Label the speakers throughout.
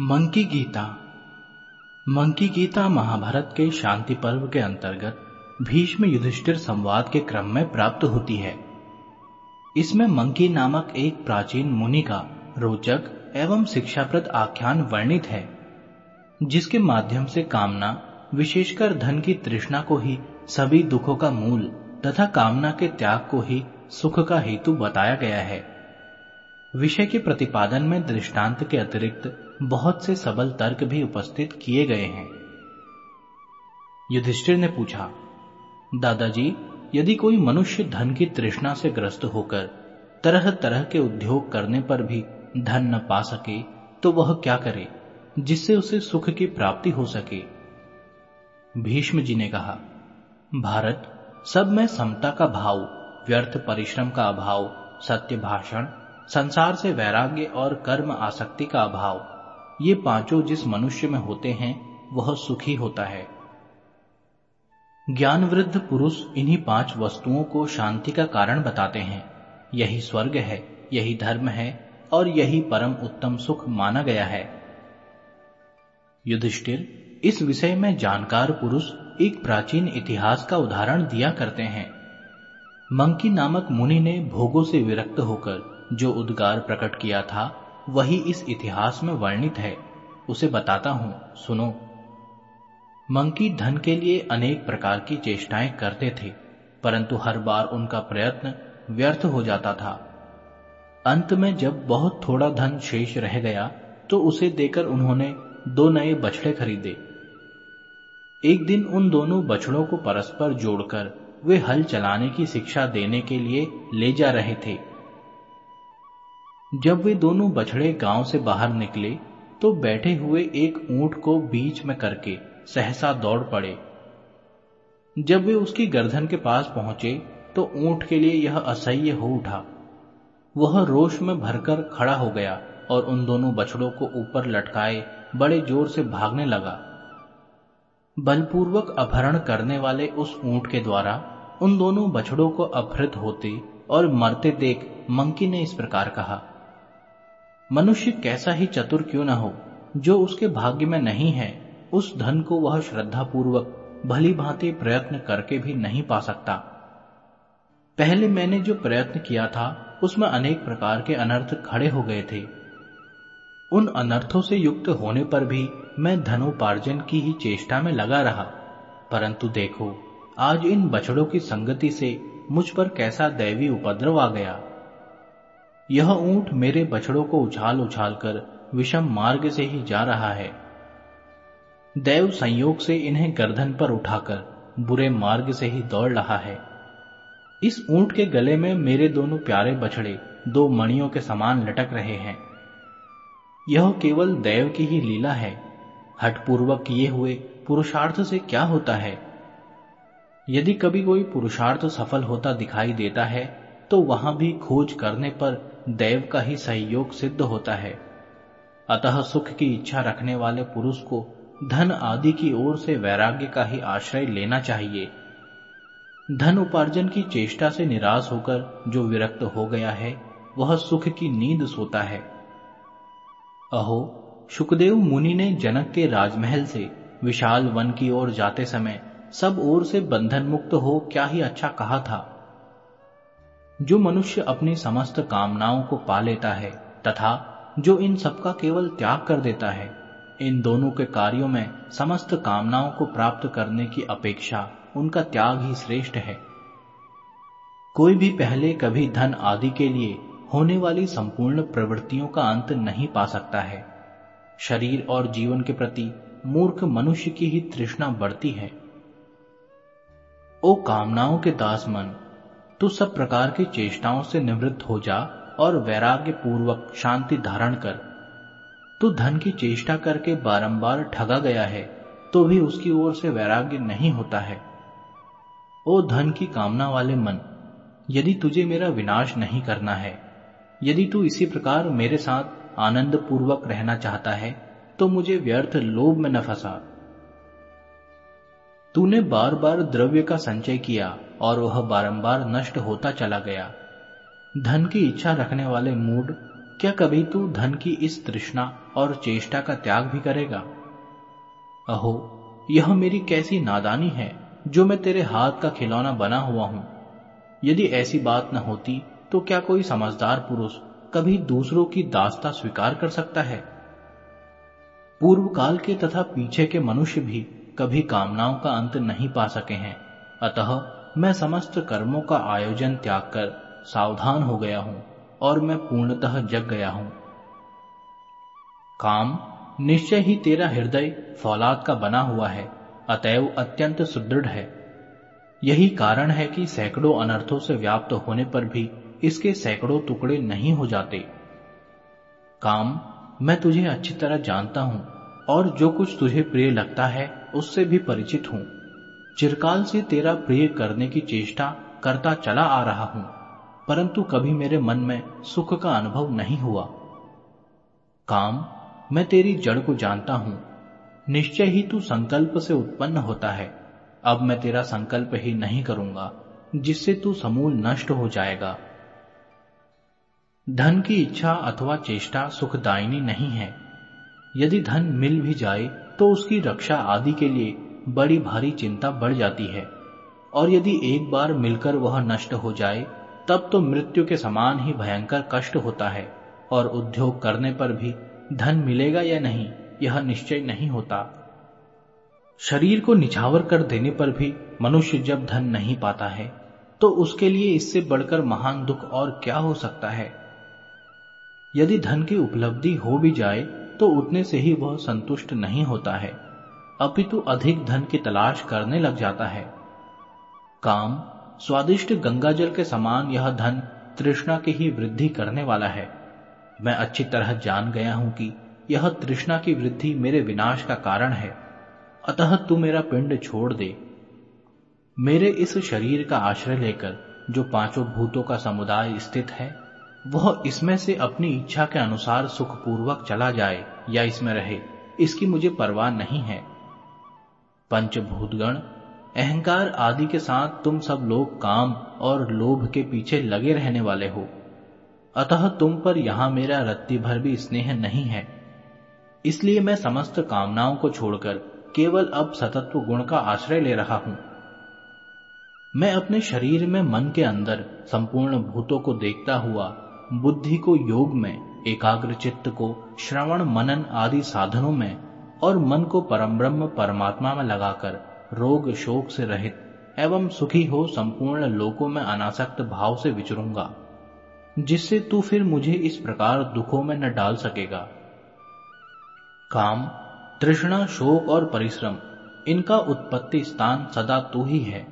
Speaker 1: Monkey Gita. Manki Gita Mahabharata के शांति पर्व के अंतर्गत भीष्म युधिष्ठिर संवाद के क्रम में प्राप्त होती है। इसमें मंकी नामक एक प्राचीन मुनि का रोचक एवं शिक्षाप्रद आख्यान वर्णित है, जिसके माध्यम से कामना, विशेषकर धन की तृष्णा को ही सभी दुखों का मूल तथा कामना के त्याग को ही सुख का हेतु बताया गया है। विषय के प्रतिपादन में दृष्टांत के अतिरिक्त बहुत से सबल तर्क भी उपस्थित किए गए हैं। युधिष्ठिर ने पूछा, दादाजी, यदि कोई मनुष्य धन की तृष्णा से ग्रस्त होकर तरह तरह के उद्योग करने पर भी धन न पा सके तो वह क्या करे, जिससे उसे सुख की प्राप्ति हो सके? भीष्म जी ने कहा, भारत, सब में समता का भाव, व्यर्थ परिश्रम का अभाव, सत्य भाषण, संसार से वैराग्य और कर्म आसक्ति का अभाव ये पाँचों जिस मनुष्य में होते हैं, वह सुखी होता है। ज्ञान वृद्ध पुरुष इन्हीं पाँच वस्तुओं को शांति का कारण बताते हैं। यही स्वर्ग है, यही धर्म है, और यही परम उत्तम सुख माना गया है। युधिष्ठिर, इस विषय में जानकार पुरुष एक प्राचीन इतिहास का उदाहरण दिया करते हैं। मंकी नामक मुनि ने भोगों से विरक्त होकर जो उद्गार प्रकट किया था वही इस इतिहास में वर्णित है। उसे बताता हूँ। सुनो। मंकी धन के लिए अनेक प्रकार की चेष्टाएँ करते थे, परंतु हर बार उनका प्रयत्न व्यर्थ हो जाता था। अंत में जब बहुत थोड़ा धन शेष रह गया तो उसे देकर उन्होंने दो नए बछड़े खरीदे। एक दिन उन दोनों बछड़ों को परस्पर जोड़कर वे हल चलाने की शिक्षा देने के लिए ले जा रहे थे। जब वे दोनों बछड़े गाँव से बाहर निकले तो बैठे हुए एक ऊँट को बीच में करके सहसा दौड़ पड़े। जब वे उसकी गर्दन के पास पहुँचे तो ऊँट के लिए यह असह्य हो उठा। वह रोष में भरकर खड़ा हो गया और उन दोनों बछड़ों को ऊपर लटकाए बड़े ज़ोर से भागने लगा। बलपूर्वक अपहरण करने वाले उस ऊँट के द्वारा उन दोनों बछड़ों को अपहृत होते और मरते देख मंकी ने इस प्रकार कहा मनुष्य कैसा ही चतुर क्यों न हो, जो उसके भाग्य में नहीं है, उस धन को वह श्रद्धा पूर्वक भली भांति प्रयत्न करके भी नहीं पा सकता। पहले मैंने जो प्रयत्न किया था, उसमें अनेक प्रकार के अनर्थ खड़े हो गए थे। उन अनर्थों से युक्त होने पर भी मैं धनोपार्जन की ही चेष्टा में लगा रहा। परंतु देखो, आज इन बछड़ों की संगति से मुझ पर कैसा दैवी उपद्रव आ गया। यह ऊँट मेरे बछड़ों को उछाल उछाल कर विषम मार्ग से ही जा रहा है। दैव संयोग से इन्हें गर्दन पर उठाकर बुरे मार्ग से ही दौड़ रहा है। इस ऊँट के गले में मेरे दोनों प्यारे बछड़े दो मणियों के समान लटक रहे हैं। यह केवल दैव की ही लीला है। हटपूर्वक किए हुए पुरुषार्थ से क्या होता है? यदि कभी कोई पुरुषार्थ सफल होता दिखाई देता है तो वहाँ भी खोज करने पर दैव का ही सहयोग सिद्ध होता है। अतः सुख की इच्छा रखने वाले पुरुष को धन आदि की ओर से वैराग्य का ही आश्रय लेना चाहिए। धन उपार्जन की चेष्टा से निराश होकर जो विरक्त हो गया है, वह सुख की नींद सोता है। अहो सुखदेव मुनि ने जनक के राजमहल से विशाल वन की ओर जाते समय सब ओर से बंधन मुक्त हो क्या ही अच्छा कहा था? जो मनुष्य अपनी समस्त कामनाओं को पा लेता है तथा जो इन सबका केवल त्याग कर देता है, इन दोनों के कार्यों में समस्त कामनाओं को प्राप्त करने की अपेक्षा उनका त्याग ही श्रेष्ठ है। कोई भी पहले कभी धन आदि के लिए होने वाली संपूर्ण प्रवृत्तियों का अंत नहीं पा सकता है। शरीर और जीवन के प्रति मूर्ख मनुष्य की ही तृष्णा बढ़ती है। ओ कामनाओं के दास मन तू सब प्रकार की चेष्टाओं से निवृत्त हो जा और वैराग्य पूर्वक शांति धारण कर। तू धन की चेष्टा करके बारंबार ठगा गया है तो भी उसकी ओर से वैराग्य नहीं होता है। ओ धन की कामना वाले मन, यदि तुझे मेरा विनाश नहीं करना है, यदि तू इसी प्रकार मेरे साथ आनंद पूर्वक रहना चाहता है तो मुझे व्यर्थ लोभ में न फंसा। तूने बार बार द्रव्य का संचय किया और वह बारंबार नष्ट होता चला गया। धन की इच्छा रखने वाले मूड, क्या कभी तू धन की इस तृष्णा और चेष्टा का त्याग भी करेगा? अहो, यह मेरी कैसी नादानी है, जो मैं तेरे हाथ का खिलौना बना हुआ हूँ। यदि ऐसी बात न होती तो क्या कोई समझदार पुरुष कभी दूसरों की दास्ता स्वीकार कर सकता है? पूर्व काल के तथा पीछे के मनुष्य भी कभी कामनाओं का अंत नहीं पा सके हैं। अतः मैं समस्त कर्मों का आयोजन त्याग कर सावधान हो गया हूँ और मैं पूर्णतः जग गया हूँ। काम निश्चय ही तेरा हृदय फौलाद का बना हुआ है, अतएव अत्यंत सुदृढ़ है। यही कारण है कि सैकड़ों अनर्थों से व्याप्त होने पर भी इसके सैकड़ों टुकड़े नहीं हो जाते। काम मैं तुझे अच्छी तरह जानता हूँ और जो कुछ तुझे प्रिय लगता है उससे भी परिचित हूँ। चिरकाल से तेरा प्रिय करने की चेष्टा करता चला आ रहा हूँ, परंतु कभी मेरे मन में सुख का अनुभव नहीं हुआ। काम, मैं तेरी जड़ को जानता हूँ। निश्चय ही तू संकल्प से उत्पन्न होता है। अब मैं तेरा संकल्प ही नहीं करूँगा, जिससे तू समूल नष्ट हो जाएगा। धन की इच्छा अथवा चेष्टा सुखदायिनी नहीं है। यदि धन मिल भी जाए तो उसकी रक्षा आदि के लिए बड़ी भारी चिंता बढ़ जाती है। और यदि एक बार मिलकर वह नष्ट हो जाए, तब तो मृत्यु के समान ही भयंकर कष्ट होता है, और उद्योग करने पर भी धन मिलेगा या नहीं, यह निश्चय नहीं होता। शरीर को निछावर कर देने पर भी मनुष्य जब धन नहीं पाता है तो उसके लिए इससे बढ़कर महान दुख और क्या हो सकता है? यदि धन की उपलब्धि हो भी जाए तो उतने से ही वह संतुष्ट नहीं होता है। अपितु अधिक धन की तलाश करने लग जाता है। काम, स्वादिष्ट गंगाजल के समान यह धन तृष्णा की ही वृद्धि करने वाला है। मैं अच्छी तरह जान गया हूँ कि यह तृष्णा की वृद्धि मेरे विनाश का कारण है। अतः तू मेरा पिंड छोड़ दे। मेरे इस शरीर का आश्रय लेकर जो पाँचों भूतों का समुदाय स्थित है, वह इसमें से अपनी इच्छा के अनुसार सुखपूर्वक चला जाए या इसमें रहे, इसकी मुझे परवाह नहीं है। पंचभूतगण, अहंकार आदि के साथ तुम सब लोग काम और लोभ के पीछे लगे रहने वाले हो। अतः तुम पर यहाँ मेरा रत्ती भर भी स्नेह नहीं है। इसलिए मैं समस्त कामनाओं को छोड़कर केवल अब सतत्व गुण का आश्रय ले रहा हूँ। मैं अपने शरीर में मन के अंदर संपूर्ण भूतों को देखता हुआ, बुद्धि को योग में, एकाग्र चित्त को, श्रवण मनन आदि साधनों में और मन को परम ब्रह्म परमात्मा में लगाकर रोग शोक से रहित एवं सुखी हो संपूर्ण लोकों में अनासक्त भाव से विचरूँगा, जिससे तू फिर मुझे इस प्रकार दुखों में न डाल सकेगा। काम, तृष्णा, शोक और परिश्रम, इनका उत्पत्ति स्थान सदा तू ही है।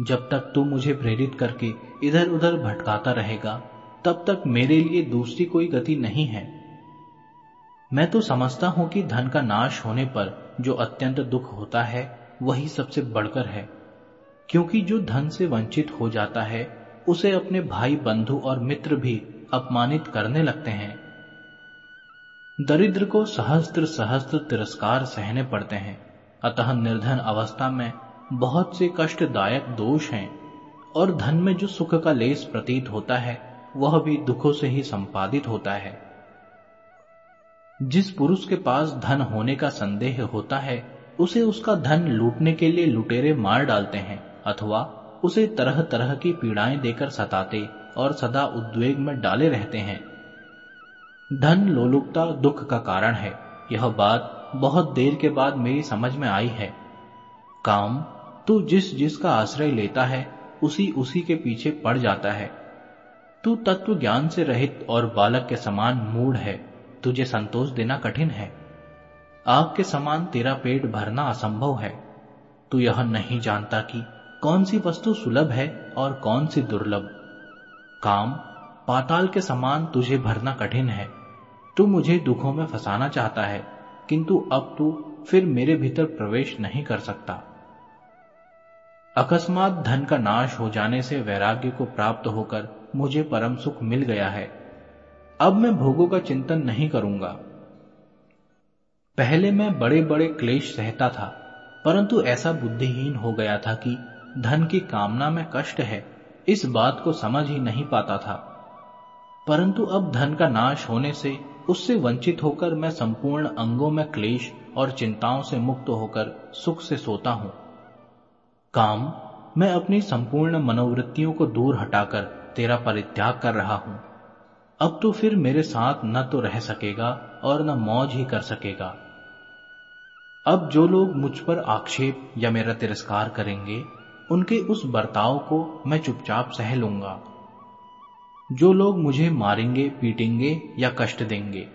Speaker 1: जब तक तू मुझे प्रेरित करके इधर उधर भटकाता रहेगा, तब तक मेरे लिए दूसरी कोई गति नहीं है। मैं तो समझता हूँ कि धन का नाश होने पर जो अत्यंत दुख होता है, वही सबसे बढ़कर है। क्योंकि जो धन से वंचित हो जाता है, उसे अपने भाई बंधु और मित्र भी अपमानित करने लगते हैं। दरिद्र को सहस्त्र सहस्त्र तिरस्कार सहने पड़ते हैं। अतः निर्धन अवस्था में बहुत से कष्टदायक दोष हैं, और धन में जो सुख का लेस प्रतीत होता है, वह भी दुखों से ही संपादित होता है। जिस पुरुष के पास धन होने का संदेह होता है, उसे उसका धन लूटने के लिए लुटेरे मार डालते हैं, अथवा उसे तरह तरह की पीड़ाएँ देकर सताते और सदा उद्वेग में डाले रहते हैं। धन लोलुपता दुख का कारण है। यह बात बहुत देर के बाद मेरी समझ में आई है। काम तू जिस जिसका आश्रय लेता है उसी उसी के पीछे पड़ जाता है। तू तत्व ज्ञान से रहित और बालक के समान मूड है। तुझे संतोष देना कठिन है। आग के समान तेरा पेट भरना असंभव है। तू यह नहीं जानता कि कौन सी वस्तु सुलभ है और कौन सी दुर्लभ। काम, पाताल के समान तुझे भरना कठिन है। तू मुझे दुखों में फंसाना चाहता है, किंतु अब तू फिर मेरे भीतर प्रवेश नहीं कर सकता। अकस्मात धन का नाश हो जाने से वैराग्य को प्राप्त होकर मुझे परम सुख मिल गया है। अब मैं भोगों का चिंतन नहीं करूँगा। पहले मैं बड़े बड़े क्लेश सहता था, परंतु ऐसा बुद्धिहीन हो गया था कि धन की कामना में कष्ट है, इस बात को समझ ही नहीं पाता था। परंतु अब धन का नाश होने से उससे वंचित होकर मैं संपूर्ण अंगों में क्लेश और चिंताओं से मुक्त होकर सुख से सोता हूँ। काम, मैं अपनी संपूर्ण मनोवृत्तियों को दूर हटाकर तेरा परित्याग कर रहा हूँ। अब तो फिर मेरे साथ न तो रह सकेगा और न मौज ही कर सकेगा। अब जो लोग मुझ पर आक्षेप या मेरा तिरस्कार करेंगे, उनके उस बर्ताव को मैं चुपचाप सह लूँगा। जो लोग मुझे मारेंगे, पीटेंगे या कष्ट देंगे,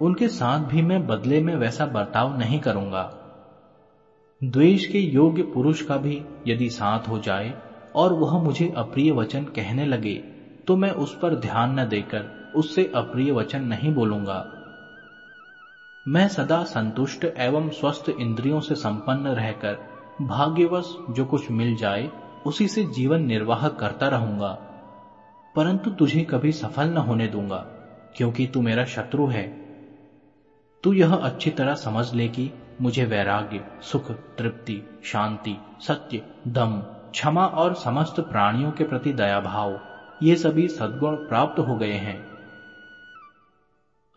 Speaker 1: उनके साथ भी मैं बदले में वैसा बर्ताव नहीं करूँगा। द्वेष के योग्य पुरुष का भी यदि साथ हो जाए और वह मुझे अप्रिय वचन कहने लगे तो मैं उस पर ध्यान न देकर उससे अप्रिय वचन नहीं बोलूँगा। मैं सदा संतुष्ट एवं स्वस्थ इंद्रियों से संपन्न रहकर भाग्यवश जो कुछ मिल जाए, उसी से जीवन निर्वाह करता रहूँगा। परंतु तुझे कभी सफल न होने दूँगा, क्योंकि तू मेरा शत्रु है। तू यह अच्छी तरह समझ ले कि मुझे वैराग्य, सुख, तृप्ति, शांति, सत्य, दम, क्षमा और समस्त प्राणियों के प्रति दया भाव, ये सभी सद्गुण प्राप्त हो गए हैं।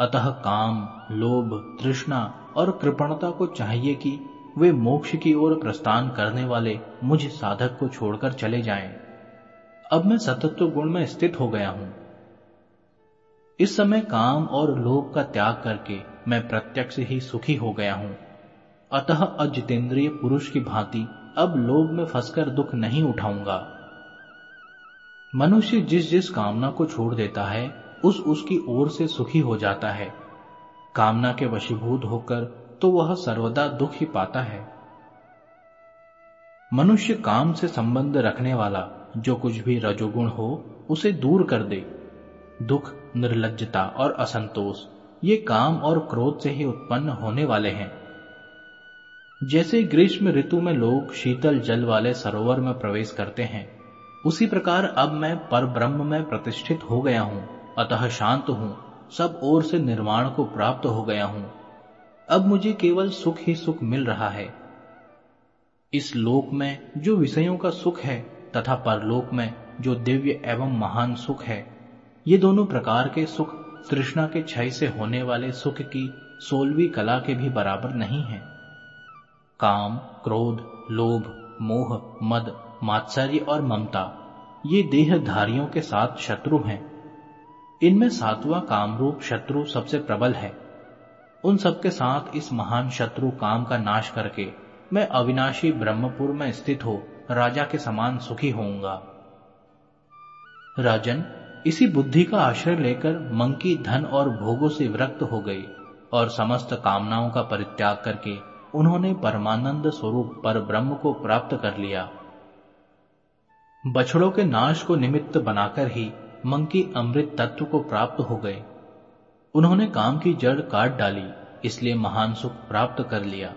Speaker 1: अतः काम, लोभ, तृष्णा और कृपणता को चाहिए कि वे मोक्ष की ओर प्रस्थान करने वाले मुझ साधक को छोड़कर चले जाएँ। अब मैं सतत्व गुण में स्थित हो गया हूँ। इस समय काम और लोभ का त्याग करके मैं प्रत्यक्ष ही सुखी हो गया हूँ। अतः अजितेंद्रिय पुरुष की भांति अब लोभ में फंसकर दुख नहीं उठाऊँगा। मनुष्य जिस जिस कामना को छोड़ देता है उस उसकी ओर से सुखी हो जाता है। कामना के वशीभूत होकर तो वह सर्वदा दुख ही पाता है। मनुष्य काम से संबंध रखने वाला जो कुछ भी रजोगुण हो, उसे दूर कर दे। दुख निर्लजता और असंतोष, ये काम और क्रोध से ही उत्पन्न होने वाले हैं। जैसे ग्रीष्म ऋतु में लोग शीतल जल वाले सरोवर में प्रवेश करते हैं, उसी प्रकार अब मैं पर ब्रह्म में प्रतिष्ठित हो गया हूँ। अतः शांत हूँ, सब ओर से निर्माण को प्राप्त हो गया हूँ। अब मुझे केवल सुख ही सुख मिल रहा है। इस लोक में जो विषयों का सुख है तथा परलोक में जो दिव्य एवं महान सुख है, ये दोनों प्रकार के सुख तृष्णा के क्षय से होने वाले सुख की सोलवी कला के भी बराबर नहीं है। काम, क्रोध, लोभ, मोह, मद, मात्सर्य और ममता, ये देहधारियों के साथ शत्रु हैं। इनमें सातवां कामरूप शत्रु सबसे प्रबल है। उन सबके साथ इस महान शत्रु काम का नाश करके मैं अविनाशी ब्रह्मपुर में स्थित हो, राजा के समान सुखी होऊँगा। राजन, इसी बुद्धि का आश्रय लेकर मंकी धन और भोगों से विरक्त हो गई और समस्त कामनाओं का परित्याग करके उन्होंने परमानंद स्वरूप पर ब्रह्म को प्राप्त कर लिया। बछड़ों के नाश को निमित्त बनाकर ही मंकी अमृत तत्व को प्राप्त हो गए। उन्होंने काम की जड़ काट डाली, इसलिए महान सुख प्राप्त कर लिया।